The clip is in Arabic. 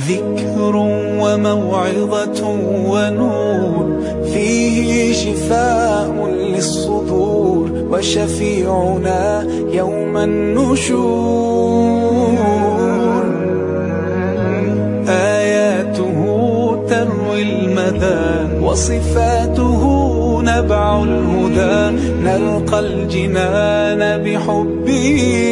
ذكر وموعظة ونور. فيه شفاء للصدور وشفيعنا يوم النشور. آياته تروي المدى وصفاته نبع الهدى. نلقى الجنان بحبه.